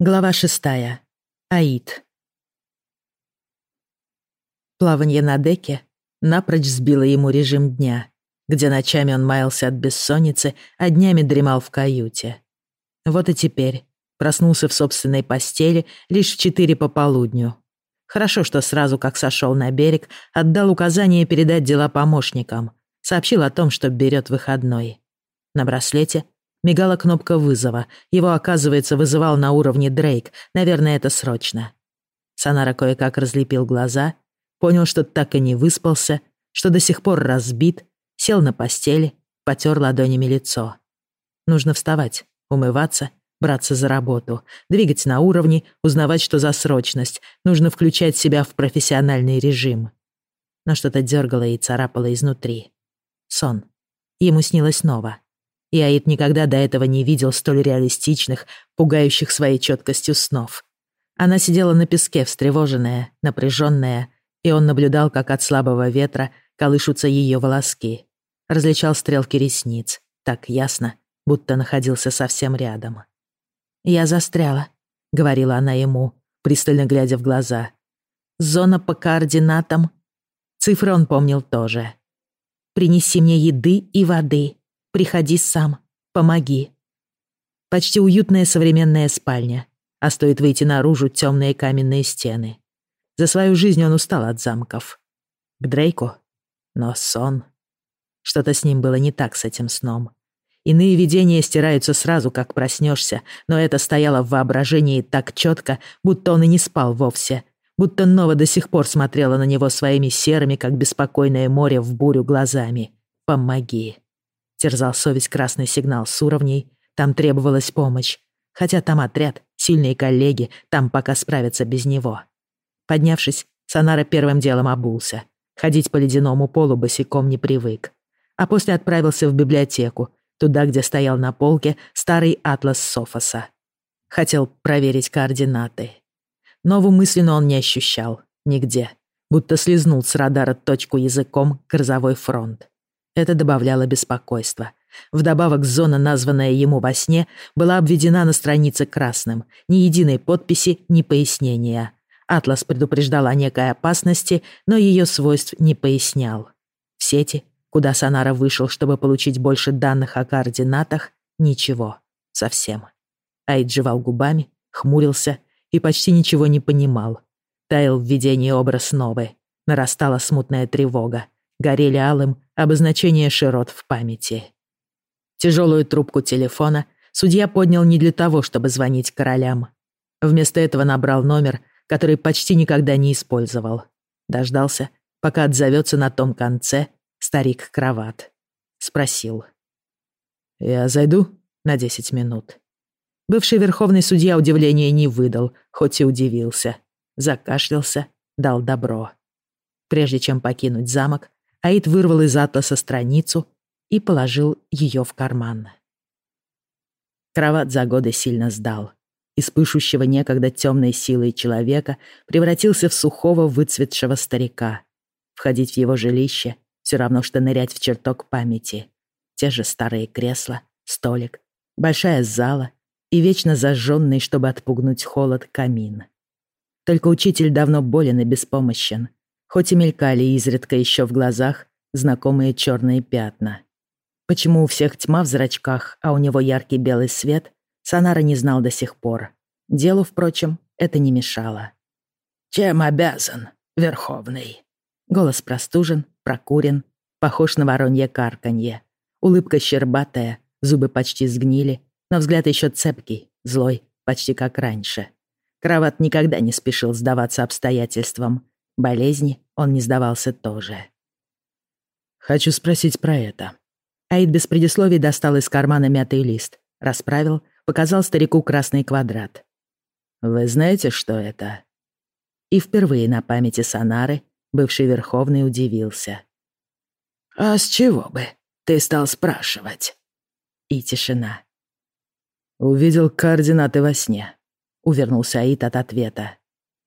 Глава шестая. Аид. Плавание на деке напрочь сбило ему режим дня, где ночами он маялся от бессонницы, а днями дремал в каюте. Вот и теперь проснулся в собственной постели лишь в четыре пополудню. Хорошо, что сразу, как сошел на берег, отдал указание передать дела помощникам, сообщил о том, что берет выходной. На браслете Мигала кнопка вызова. Его, оказывается, вызывал на уровне Дрейк. Наверное, это срочно. Санара кое-как разлепил глаза, понял, что так и не выспался, что до сих пор разбит, сел на постели, потер ладонями лицо. Нужно вставать, умываться, браться за работу, двигать на уровне, узнавать, что за срочность. Нужно включать себя в профессиональный режим. Но что-то дергало и царапало изнутри. Сон. Ему снилось снова. И Аид никогда до этого не видел столь реалистичных, пугающих своей четкостью снов. Она сидела на песке, встревоженная, напряженная, и он наблюдал, как от слабого ветра колышутся ее волоски. Различал стрелки ресниц, так ясно, будто находился совсем рядом. «Я застряла», — говорила она ему, пристально глядя в глаза. «Зона по координатам». Цифры он помнил тоже. «Принеси мне еды и воды», Приходи сам. Помоги. Почти уютная современная спальня. А стоит выйти наружу темные каменные стены. За свою жизнь он устал от замков. К Дрейку? Но сон... Что-то с ним было не так с этим сном. Иные видения стираются сразу, как проснешься, но это стояло в воображении так четко, будто он и не спал вовсе, будто Нова до сих пор смотрела на него своими серыми, как беспокойное море в бурю глазами. «Помоги». Терзал совесть красный сигнал с уровней. Там требовалась помощь. Хотя там отряд, сильные коллеги, там пока справятся без него. Поднявшись, Санара первым делом обулся. Ходить по ледяному полу босиком не привык. А после отправился в библиотеку, туда, где стоял на полке старый атлас Софоса. Хотел проверить координаты. Новую мысленно он не ощущал. Нигде. Будто слезнул с радара точку языком грозовой фронт. Это добавляло беспокойства. Вдобавок зона, названная ему во сне, была обведена на странице красным. Ни единой подписи, ни пояснения. Атлас предупреждал о некой опасности, но ее свойств не пояснял. В сети, куда Сонара вышел, чтобы получить больше данных о координатах, ничего. Совсем. Айд жевал губами, хмурился и почти ничего не понимал. Таял в видении образ новый. Нарастала смутная тревога горели алым обозначения широт в памяти. Тяжелую трубку телефона судья поднял не для того, чтобы звонить королям. Вместо этого набрал номер, который почти никогда не использовал. Дождался, пока отзовется на том конце старик-кроват. Спросил. «Я зайду на десять минут». Бывший верховный судья удивления не выдал, хоть и удивился. Закашлялся, дал добро. Прежде чем покинуть замок, Аид вырвал из атласа страницу и положил ее в карман. Кроват за годы сильно сдал. Из пышущего некогда темной силой человека превратился в сухого выцветшего старика. Входить в его жилище все равно, что нырять в чертог памяти. Те же старые кресла, столик, большая зала и вечно зажженный, чтобы отпугнуть холод, камин. Только учитель давно болен и беспомощен хоть и мелькали изредка еще в глазах знакомые черные пятна. Почему у всех тьма в зрачках, а у него яркий белый свет, Санара не знал до сих пор. Делу, впрочем, это не мешало. «Чем обязан, Верховный?» Голос простужен, прокурен, похож на воронье карканье. Улыбка щербатая, зубы почти сгнили, но взгляд еще цепкий, злой, почти как раньше. Кроват никогда не спешил сдаваться обстоятельствам, Болезни он не сдавался тоже. «Хочу спросить про это». Аид без предисловий достал из кармана мятый лист, расправил, показал старику красный квадрат. «Вы знаете, что это?» И впервые на памяти Санары бывший Верховный удивился. «А с чего бы ты стал спрашивать?» И тишина. «Увидел координаты во сне», — увернулся Аид от ответа.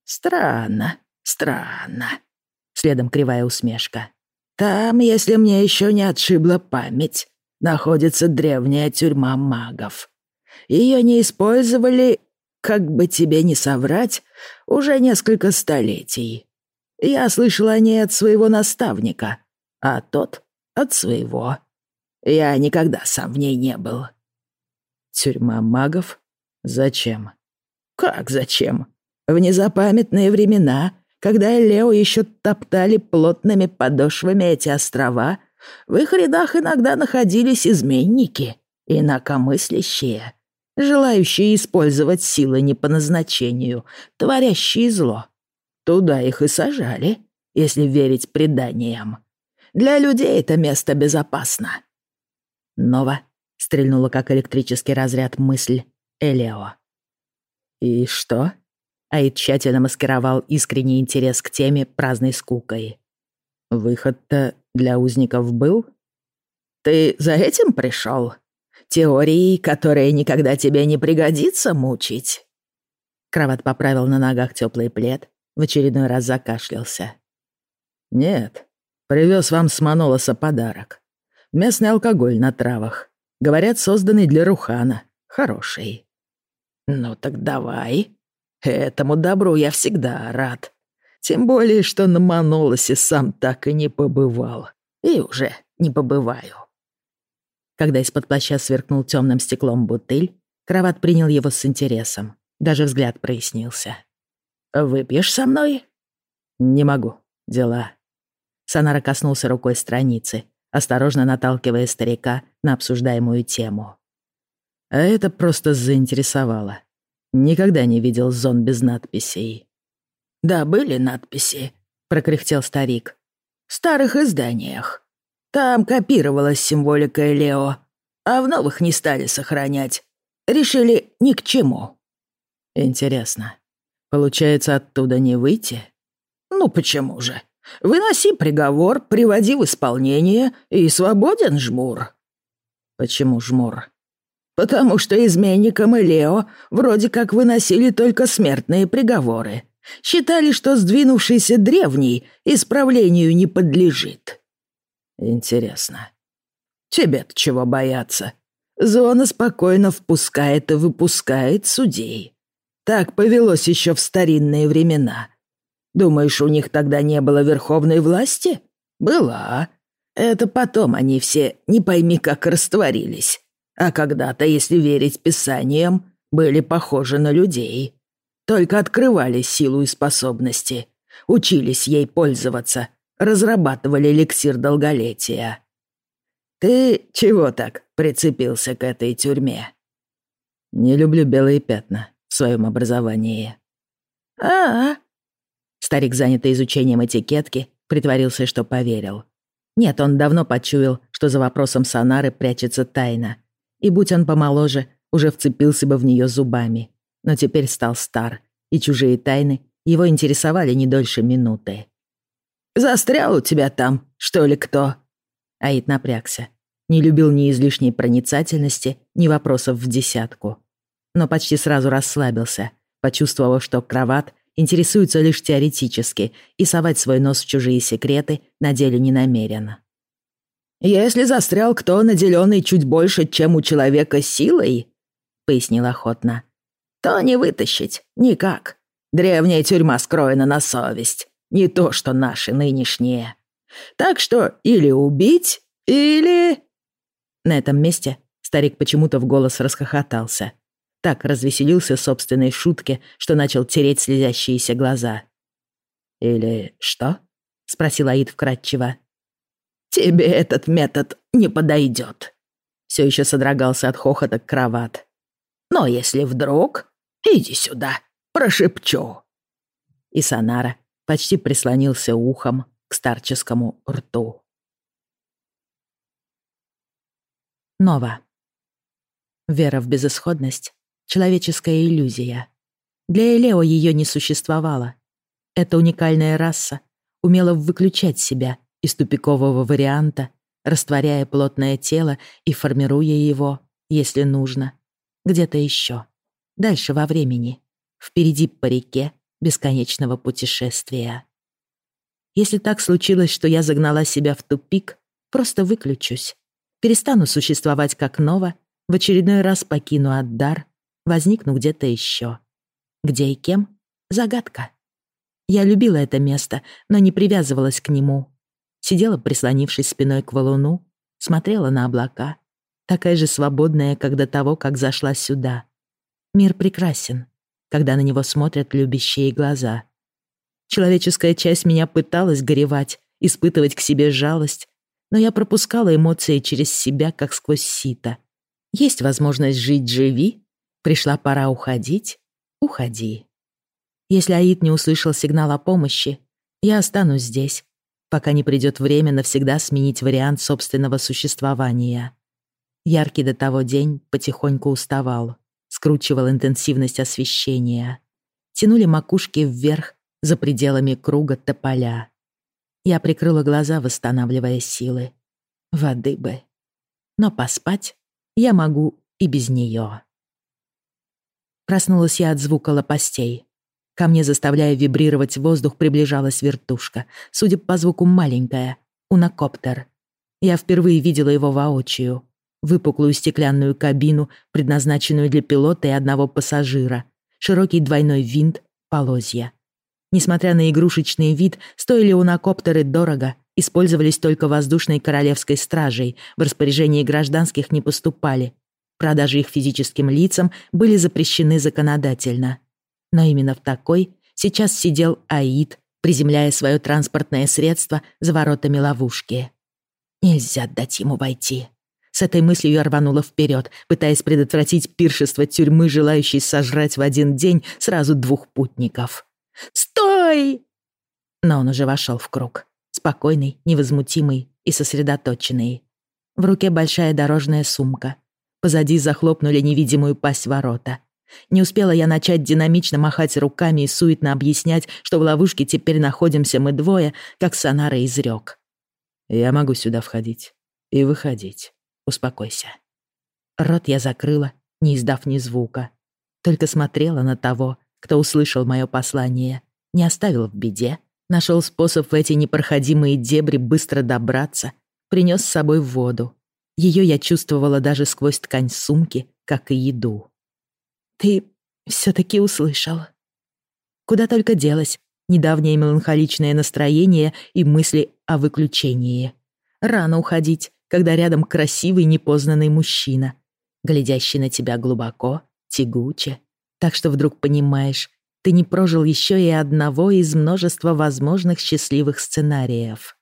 «Странно. Странно. Следом кривая усмешка. Там, если мне еще не отшибла память, находится древняя тюрьма магов. Ее не использовали как бы тебе не соврать, уже несколько столетий. Я слышал о ней от своего наставника, а тот — от своего. Я никогда сам в ней не был». «Тюрьма магов? Зачем?» «Как зачем? В незапамятные времена, когда Лео еще топтали плотными подошвами эти острова, в их рядах иногда находились изменники, инакомыслящие, желающие использовать силы не по назначению, творящие зло. Туда их и сажали, если верить преданиям. Для людей это место безопасно. Нова стрельнула как электрический разряд мысль Элео. «И что?» Аид тщательно маскировал искренний интерес к теме праздной скукой. «Выход-то для узников был?» «Ты за этим пришел? Теорией, которая никогда тебе не пригодится мучить?» Кроват поправил на ногах теплый плед, в очередной раз закашлялся. «Нет, привез вам с Манолоса подарок. Местный алкоголь на травах. Говорят, созданный для Рухана. Хороший». «Ну так давай», Этому добру я всегда рад. Тем более, что на Манолосе сам так и не побывал. И уже не побываю. Когда из-под плаща сверкнул темным стеклом бутыль, кроват принял его с интересом. Даже взгляд прояснился. «Выпьешь со мной?» «Не могу. Дела». Санара коснулся рукой страницы, осторожно наталкивая старика на обсуждаемую тему. А это просто заинтересовало. Никогда не видел зон без надписей. «Да, были надписи», — прокряхтел старик. «В старых изданиях. Там копировалась символика Лео, а в новых не стали сохранять. Решили ни к чему». «Интересно. Получается, оттуда не выйти?» «Ну почему же? Выноси приговор, приводи в исполнение и свободен жмур». «Почему жмур?» Потому что изменникам и Лео вроде как выносили только смертные приговоры. Считали, что сдвинувшийся древний исправлению не подлежит. Интересно. Тебе-то чего бояться? Зона спокойно впускает и выпускает судей. Так повелось еще в старинные времена. Думаешь, у них тогда не было верховной власти? Была. Это потом они все не пойми как растворились. А когда-то, если верить писаниям, были похожи на людей. Только открывали силу и способности, учились ей пользоваться, разрабатывали эликсир долголетия. Ты чего так прицепился к этой тюрьме? Не люблю белые пятна в своем образовании. А, -а. Старик, занятый изучением этикетки, притворился, что поверил. Нет, он давно почуял, что за вопросом Сонары прячется тайна, и будь он помоложе, уже вцепился бы в нее зубами. Но теперь стал стар, и чужие тайны его интересовали не дольше минуты. «Застрял у тебя там, что ли, кто?» Аид напрягся. Не любил ни излишней проницательности, ни вопросов в десятку. Но почти сразу расслабился, почувствовав, что кроват интересуется лишь теоретически и совать свой нос в чужие секреты на деле не намерен. «Если застрял кто, наделенный чуть больше, чем у человека силой», — пояснил охотно, — «то не вытащить никак. Древняя тюрьма скроена на совесть, не то что наши нынешние. Так что или убить, или...» На этом месте старик почему-то в голос расхохотался. Так развеселился собственной шутке, что начал тереть слезящиеся глаза. «Или что?» — спросил Аид вкратчиво. «Тебе этот метод не подойдет», — все еще содрогался от хохота кроват. «Но если вдруг, иди сюда, прошепчу». И Санара почти прислонился ухом к старческому рту. Нова. Вера в безысходность — человеческая иллюзия. Для Элео ее не существовало. Эта уникальная раса умела выключать себя из тупикового варианта, растворяя плотное тело и формируя его, если нужно, где-то еще, дальше во времени, впереди по реке бесконечного путешествия. Если так случилось, что я загнала себя в тупик, просто выключусь, перестану существовать как Нова, в очередной раз покину Аддар, возникну где-то еще. Где и кем — загадка. Я любила это место, но не привязывалась к нему. Сидела, прислонившись спиной к валуну, смотрела на облака, такая же свободная, как до того, как зашла сюда. Мир прекрасен, когда на него смотрят любящие глаза. Человеческая часть меня пыталась горевать, испытывать к себе жалость, но я пропускала эмоции через себя, как сквозь сито. Есть возможность жить — живи. Пришла пора уходить — уходи. Если Аид не услышал сигнал о помощи, я останусь здесь, пока не придет время навсегда сменить вариант собственного существования. Яркий до того день потихоньку уставал, скручивал интенсивность освещения. Тянули макушки вверх за пределами круга тополя. Я прикрыла глаза, восстанавливая силы. Воды бы. Но поспать я могу и без нее. Проснулась я от звука лопастей. Ко мне, заставляя вибрировать воздух, приближалась вертушка. Судя по звуку, маленькая. Унакоптер. Я впервые видела его воочию. Выпуклую стеклянную кабину, предназначенную для пилота и одного пассажира. Широкий двойной винт, полозья. Несмотря на игрушечный вид, стоили унакоптеры дорого, использовались только воздушной королевской стражей, в распоряжении гражданских не поступали. Продажи их физическим лицам были запрещены законодательно. Но именно в такой сейчас сидел Аид, приземляя свое транспортное средство за воротами ловушки. Нельзя дать ему войти. С этой мыслью я рванула вперед, пытаясь предотвратить пиршество тюрьмы, желающей сожрать в один день сразу двух путников. «Стой!» Но он уже вошел в круг. Спокойный, невозмутимый и сосредоточенный. В руке большая дорожная сумка. Позади захлопнули невидимую пасть ворота. Не успела я начать динамично махать руками и суетно объяснять, что в ловушке теперь находимся мы двое, как Сонара изрек. «Я могу сюда входить и выходить. Успокойся». Рот я закрыла, не издав ни звука. Только смотрела на того, кто услышал мое послание, не оставил в беде, нашел способ в эти непроходимые дебри быстро добраться, принес с собой воду. Ее я чувствовала даже сквозь ткань сумки, как и еду. «Ты все-таки услышал». Куда только делось недавнее меланхоличное настроение и мысли о выключении. Рано уходить, когда рядом красивый непознанный мужчина, глядящий на тебя глубоко, тягуче, так что вдруг понимаешь, ты не прожил еще и одного из множества возможных счастливых сценариев.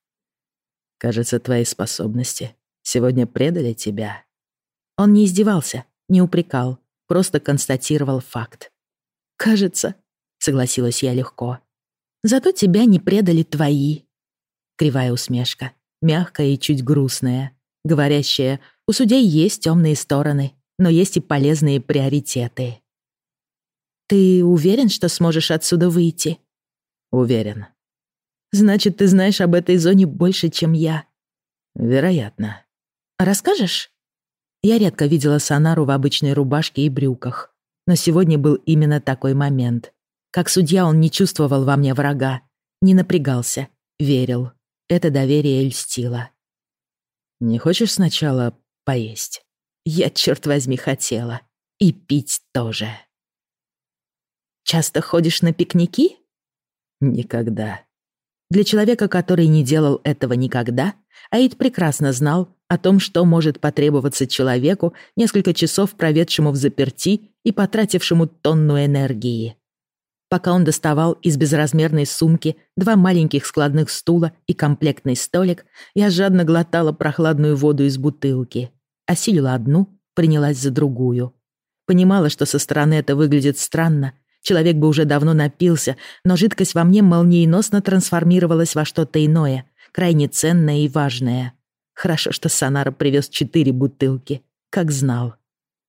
Кажется, твои способности сегодня предали тебя. Он не издевался, не упрекал, просто констатировал факт. «Кажется», — согласилась я легко. «Зато тебя не предали твои». Кривая усмешка, мягкая и чуть грустная, говорящая, у судей есть темные стороны, но есть и полезные приоритеты. «Ты уверен, что сможешь отсюда выйти?» «Уверен». «Значит, ты знаешь об этой зоне больше, чем я?» «Вероятно». «Расскажешь?» Я редко видела Санару в обычной рубашке и брюках. Но сегодня был именно такой момент. Как судья он не чувствовал во мне врага, не напрягался, верил. Это доверие льстило. «Не хочешь сначала поесть?» Я, черт возьми, хотела. И пить тоже. Часто ходишь на пикники? Никогда. Для человека, который не делал этого никогда, Аид прекрасно знал о том, что может потребоваться человеку, несколько часов проведшему в заперти и потратившему тонну энергии. Пока он доставал из безразмерной сумки два маленьких складных стула и комплектный столик, я жадно глотала прохладную воду из бутылки. Осилила одну, принялась за другую. Понимала, что со стороны это выглядит странно, Человек бы уже давно напился, но жидкость во мне молниеносно трансформировалась во что-то иное, крайне ценное и важное. Хорошо, что Сонара привез четыре бутылки, как знал.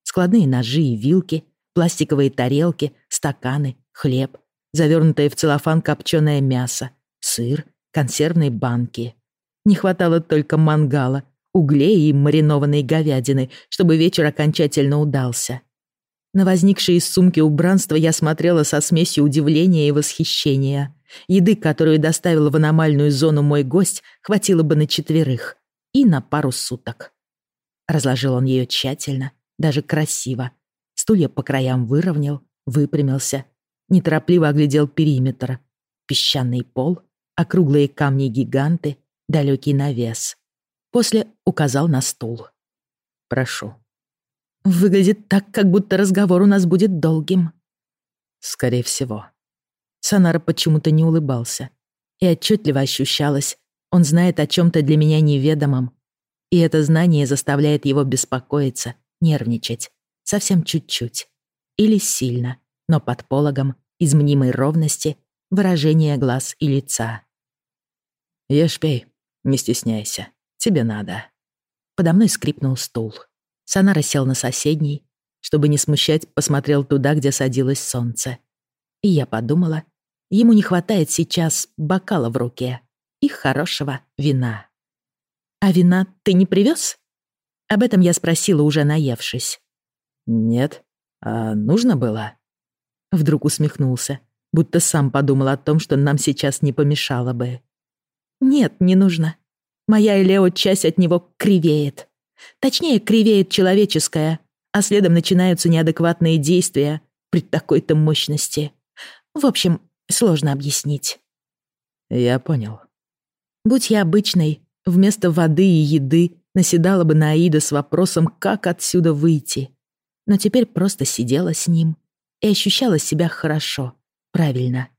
Складные ножи и вилки, пластиковые тарелки, стаканы, хлеб, завернутое в целлофан копченое мясо, сыр, консервные банки. Не хватало только мангала, углей и маринованной говядины, чтобы вечер окончательно удался. На возникшее из сумки убранство я смотрела со смесью удивления и восхищения. Еды, которую доставил в аномальную зону мой гость, хватило бы на четверых. И на пару суток. Разложил он ее тщательно, даже красиво. Стулья по краям выровнял, выпрямился. неторопливо оглядел периметр. Песчаный пол, округлые камни-гиганты, далекий навес. После указал на стул. «Прошу». «Выглядит так, как будто разговор у нас будет долгим». «Скорее всего». Санара почему-то не улыбался. И отчетливо ощущалось, он знает о чем-то для меня неведомом. И это знание заставляет его беспокоиться, нервничать. Совсем чуть-чуть. Или сильно, но под пологом, из мнимой ровности, выражения глаз и лица. «Ешь, пей, не стесняйся, тебе надо». Подо мной скрипнул стул. Санара сел на соседний, чтобы не смущать, посмотрел туда, где садилось солнце. И я подумала, ему не хватает сейчас бокала в руке и хорошего вина. «А вина ты не привез? Об этом я спросила, уже наевшись. «Нет. А нужно было?» Вдруг усмехнулся, будто сам подумал о том, что нам сейчас не помешало бы. «Нет, не нужно. Моя Элео часть от него кривеет. Точнее, кривеет человеческая, а следом начинаются неадекватные действия при такой-то мощности. В общем, сложно объяснить». «Я понял». Будь я обычной, вместо воды и еды наседала бы на Аида с вопросом, как отсюда выйти но теперь просто сидела с ним и ощущала себя хорошо, правильно.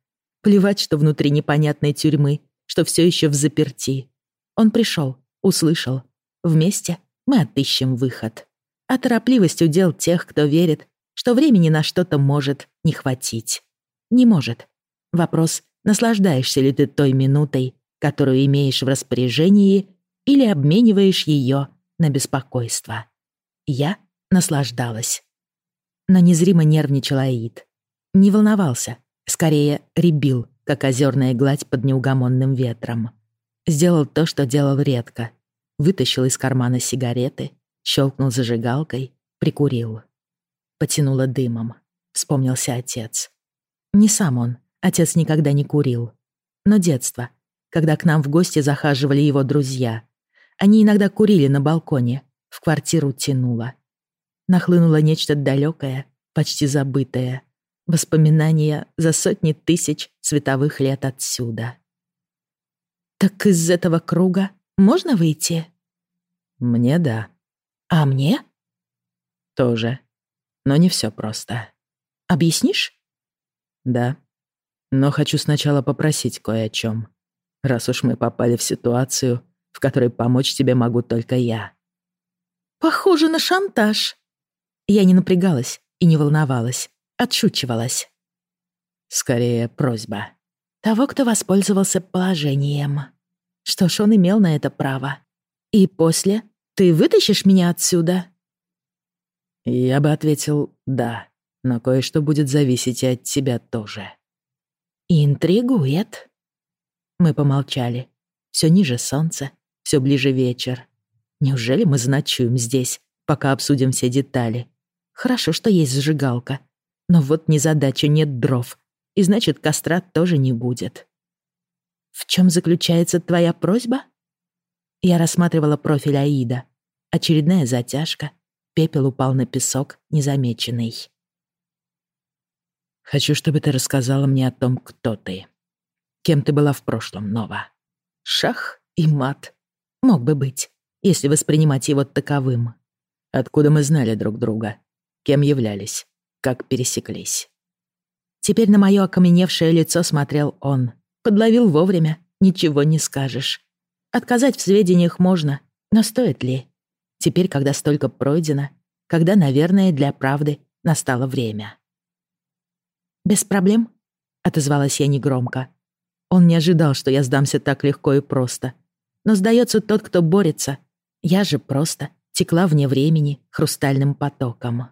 Плевать, что внутри непонятной тюрьмы, что все еще в заперти. Он пришел, услышал. Вместе мы отыщем выход. А торопливость удел тех, кто верит, что времени на что-то может не хватить. Не может. Вопрос, наслаждаешься ли ты той минутой, которую имеешь в распоряжении, или обмениваешь ее на беспокойство. Я наслаждалась. Но незримо нервничал Аид. Не волновался, скорее ребил, как озерная гладь под неугомонным ветром. Сделал то, что делал редко. Вытащил из кармана сигареты, щелкнул зажигалкой, прикурил. Потянуло дымом. Вспомнился отец. Не сам он, отец никогда не курил. Но детство, когда к нам в гости захаживали его друзья. Они иногда курили на балконе, в квартиру тянуло нахлынуло нечто далекое, почти забытое. Воспоминания за сотни тысяч световых лет отсюда. «Так из этого круга можно выйти?» «Мне да». «А мне?» «Тоже. Но не все просто». «Объяснишь?» «Да. Но хочу сначала попросить кое о чем, раз уж мы попали в ситуацию, в которой помочь тебе могу только я». «Похоже на шантаж», я не напрягалась и не волновалась, отшучивалась. Скорее, просьба. Того, кто воспользовался положением. Что ж, он имел на это право. И после ты вытащишь меня отсюда? Я бы ответил «да», но кое-что будет зависеть и от тебя тоже. Интригует. Мы помолчали. Все ниже солнца, все ближе вечер. Неужели мы заночуем здесь, пока обсудим все детали? Хорошо, что есть зажигалка. Но вот незадача, нет дров. И значит, костра тоже не будет. В чем заключается твоя просьба? Я рассматривала профиль Аида. Очередная затяжка. Пепел упал на песок, незамеченный. Хочу, чтобы ты рассказала мне о том, кто ты. Кем ты была в прошлом, Нова. Шах и мат. Мог бы быть, если воспринимать его таковым. Откуда мы знали друг друга? кем являлись, как пересеклись. Теперь на мое окаменевшее лицо смотрел он. Подловил вовремя, ничего не скажешь. Отказать в сведениях можно, но стоит ли? Теперь, когда столько пройдено, когда, наверное, для правды настало время. «Без проблем?» — отозвалась я негромко. Он не ожидал, что я сдамся так легко и просто. Но сдается тот, кто борется. Я же просто текла вне времени хрустальным потоком.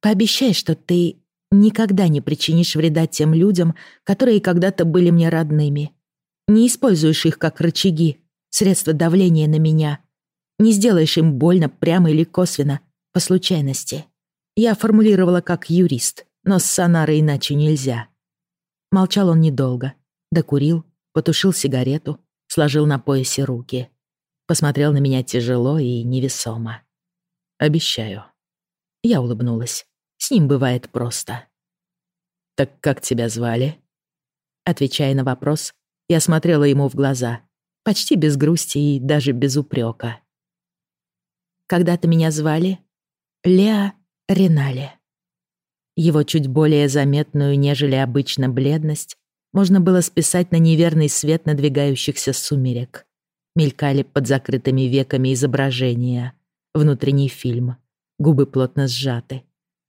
Пообещай, что ты никогда не причинишь вреда тем людям, которые когда-то были мне родными. Не используешь их как рычаги, средства давления на меня. Не сделаешь им больно прямо или косвенно, по случайности. Я формулировала как юрист, но с Санарой иначе нельзя. Молчал он недолго. Докурил, потушил сигарету, сложил на поясе руки. Посмотрел на меня тяжело и невесомо. «Обещаю». Я улыбнулась. С ним бывает просто. «Так как тебя звали?» Отвечая на вопрос, я смотрела ему в глаза, почти без грусти и даже без упрека. «Когда-то меня звали Леа Ренале». Его чуть более заметную, нежели обычно, бледность можно было списать на неверный свет надвигающихся сумерек. Мелькали под закрытыми веками изображения. Внутренний фильм. Губы плотно сжаты.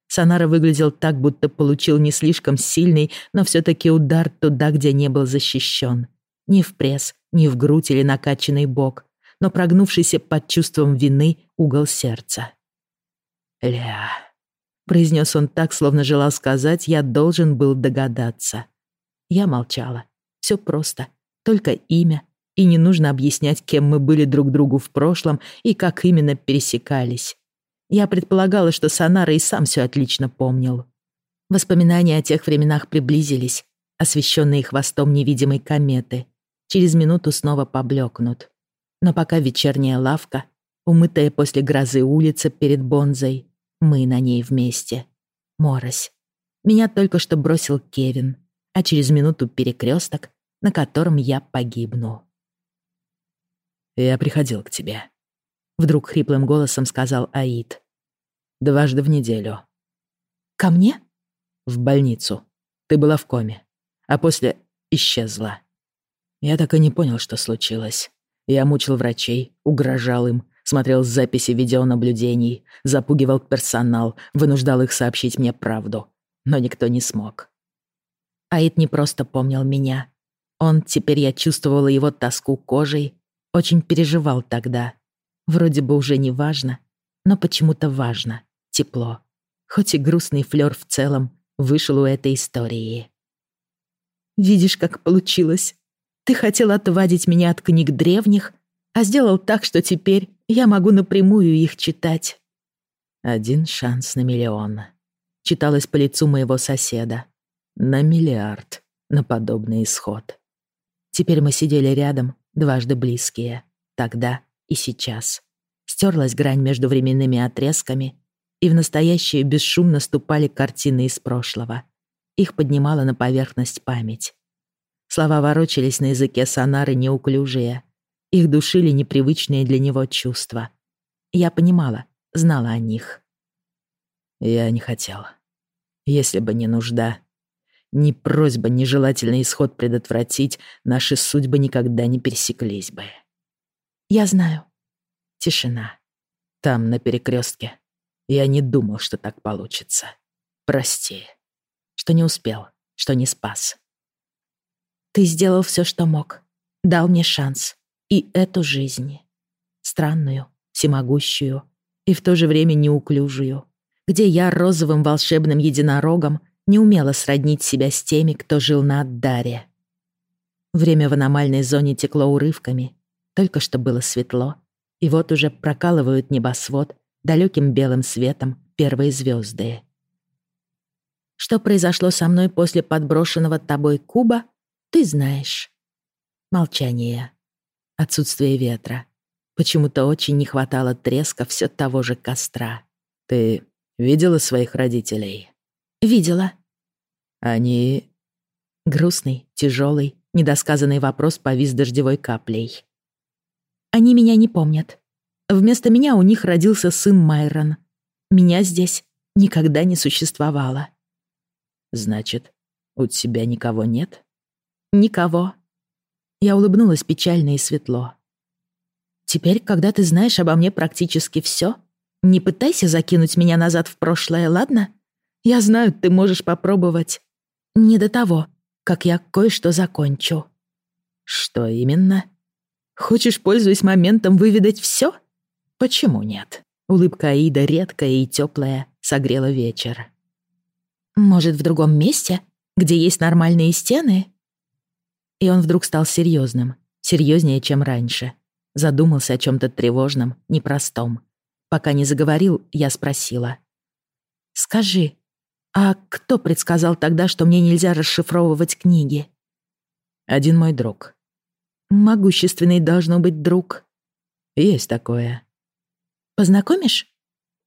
Сонара выглядел так, будто получил не слишком сильный, но все-таки удар туда, где не был защищен. Ни в пресс, ни в грудь или накачанный бок, но прогнувшийся под чувством вины угол сердца. «Ля», — произнес он так, словно желал сказать, я должен был догадаться. Я молчала. Все просто. Только имя, и не нужно объяснять, кем мы были друг другу в прошлом и как именно пересекались. Я предполагала, что Сонара и сам все отлично помнил. Воспоминания о тех временах приблизились, освещенные хвостом невидимой кометы. Через минуту снова поблекнут. Но пока вечерняя лавка, умытая после грозы улица перед Бонзой, мы на ней вместе. Морось. Меня только что бросил Кевин, а через минуту перекресток, на котором я погибну. «Я приходил к тебе», Вдруг хриплым голосом сказал Аид. «Дважды в неделю». «Ко мне?» «В больницу. Ты была в коме. А после исчезла. Я так и не понял, что случилось. Я мучил врачей, угрожал им, смотрел записи видеонаблюдений, запугивал персонал, вынуждал их сообщить мне правду. Но никто не смог. Аид не просто помнил меня. Он, теперь я чувствовала его тоску кожей, очень переживал тогда. Вроде бы уже не важно, но почему-то важно. Тепло. Хоть и грустный флёр в целом вышел у этой истории. «Видишь, как получилось. Ты хотел отвадить меня от книг древних, а сделал так, что теперь я могу напрямую их читать». «Один шанс на миллион», — читалось по лицу моего соседа. «На миллиард на подобный исход». Теперь мы сидели рядом, дважды близкие. Тогда и сейчас. Стерлась грань между временными отрезками, и в настоящее бесшумно ступали картины из прошлого. Их поднимала на поверхность память. Слова ворочались на языке сонары неуклюжие. Их душили непривычные для него чувства. Я понимала, знала о них. Я не хотела. Если бы не нужда, ни просьба, ни желательный исход предотвратить, наши судьбы никогда не пересеклись бы. Я знаю. Тишина. Там, на перекрестке. Я не думал, что так получится. Прости. Что не успел, что не спас. Ты сделал все, что мог. Дал мне шанс. И эту жизнь. Странную, всемогущую и в то же время неуклюжую, где я розовым волшебным единорогом не умела сроднить себя с теми, кто жил на Аддаре. Время в аномальной зоне текло урывками, только что было светло, и вот уже прокалывают небосвод далеким белым светом первые звезды. Что произошло со мной после подброшенного тобой куба, ты знаешь. Молчание. Отсутствие ветра. Почему-то очень не хватало треска все того же костра. Ты видела своих родителей? Видела. Они... Грустный, тяжелый, недосказанный вопрос повис дождевой каплей. Они меня не помнят. Вместо меня у них родился сын Майрон. Меня здесь никогда не существовало. Значит, у тебя никого нет? Никого. Я улыбнулась печально и светло. Теперь, когда ты знаешь обо мне практически все, не пытайся закинуть меня назад в прошлое, ладно? Я знаю, ты можешь попробовать. Не до того, как я кое-что закончу. Что именно? Хочешь, пользуясь моментом, выведать все? Почему нет? Улыбка Аида, редкая и теплая, согрела вечер. Может, в другом месте, где есть нормальные стены? И он вдруг стал серьезным, серьезнее, чем раньше. Задумался о чем-то тревожном, непростом. Пока не заговорил, я спросила. «Скажи, а кто предсказал тогда, что мне нельзя расшифровывать книги?» «Один мой друг», Могущественный должно быть друг. Есть такое. Познакомишь?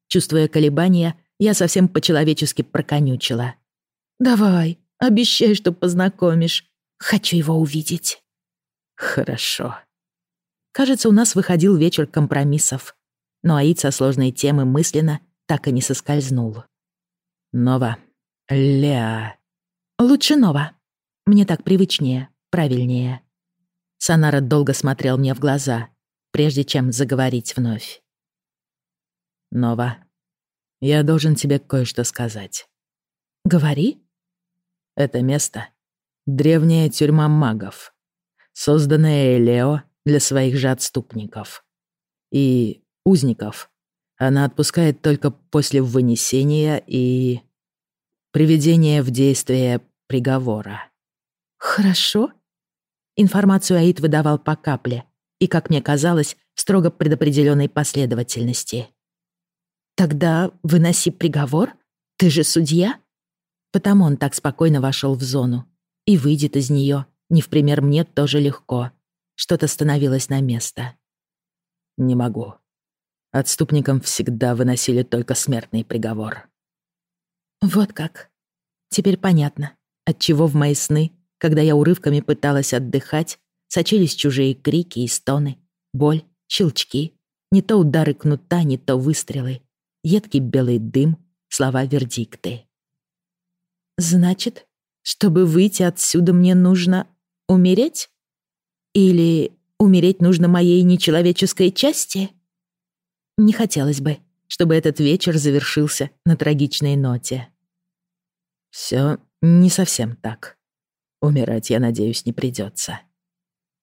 Чувствуя колебания, я совсем по-человечески проконючила. Давай, Обещай, что познакомишь. Хочу его увидеть». «Хорошо». Кажется, у нас выходил вечер компромиссов. Но Аид со сложной темы мысленно так и не соскользнул. «Нова. Ля». «Лучше Нова. Мне так привычнее, правильнее». Санара долго смотрел мне в глаза, прежде чем заговорить вновь. «Нова, я должен тебе кое-что сказать». «Говори». Это место — древняя тюрьма магов, созданная Элео для своих же отступников. И узников она отпускает только после вынесения и приведения в действие приговора. «Хорошо». Информацию Аид выдавал по капле и, как мне казалось, в строго предопределенной последовательности. «Тогда выноси приговор? Ты же судья?» Потому он так спокойно вошел в зону и выйдет из нее, не в пример мне, тоже легко. Что-то становилось на место. «Не могу. Отступникам всегда выносили только смертный приговор». «Вот как. Теперь понятно, отчего в мои сны, когда я урывками пыталась отдыхать, сочились чужие крики и стоны, боль, щелчки, не то удары кнута, не то выстрелы, едкий белый дым, слова-вердикты. Значит, чтобы выйти отсюда, мне нужно умереть? Или умереть нужно моей нечеловеческой части? Не хотелось бы, чтобы этот вечер завершился на трагичной ноте. Все не совсем так. Умирать, я надеюсь, не придется.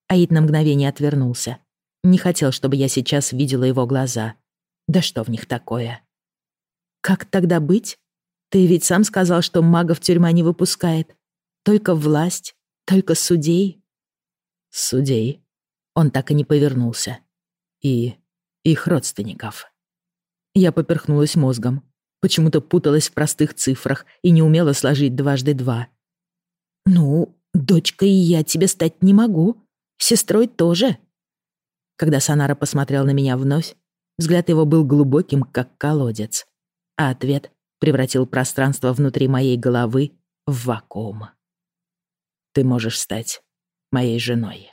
Аид на мгновение отвернулся. Не хотел, чтобы я сейчас видела его глаза. Да что в них такое? Как тогда быть? Ты ведь сам сказал, что магов тюрьма не выпускает. Только власть, только судей. Судей. Он так и не повернулся. И их родственников. Я поперхнулась мозгом. Почему-то путалась в простых цифрах и не умела сложить дважды два. «Ну, дочкой я тебе стать не могу. Сестрой тоже». Когда Санара посмотрел на меня вновь, взгляд его был глубоким, как колодец. А ответ превратил пространство внутри моей головы в вакуум. Ты можешь стать моей женой.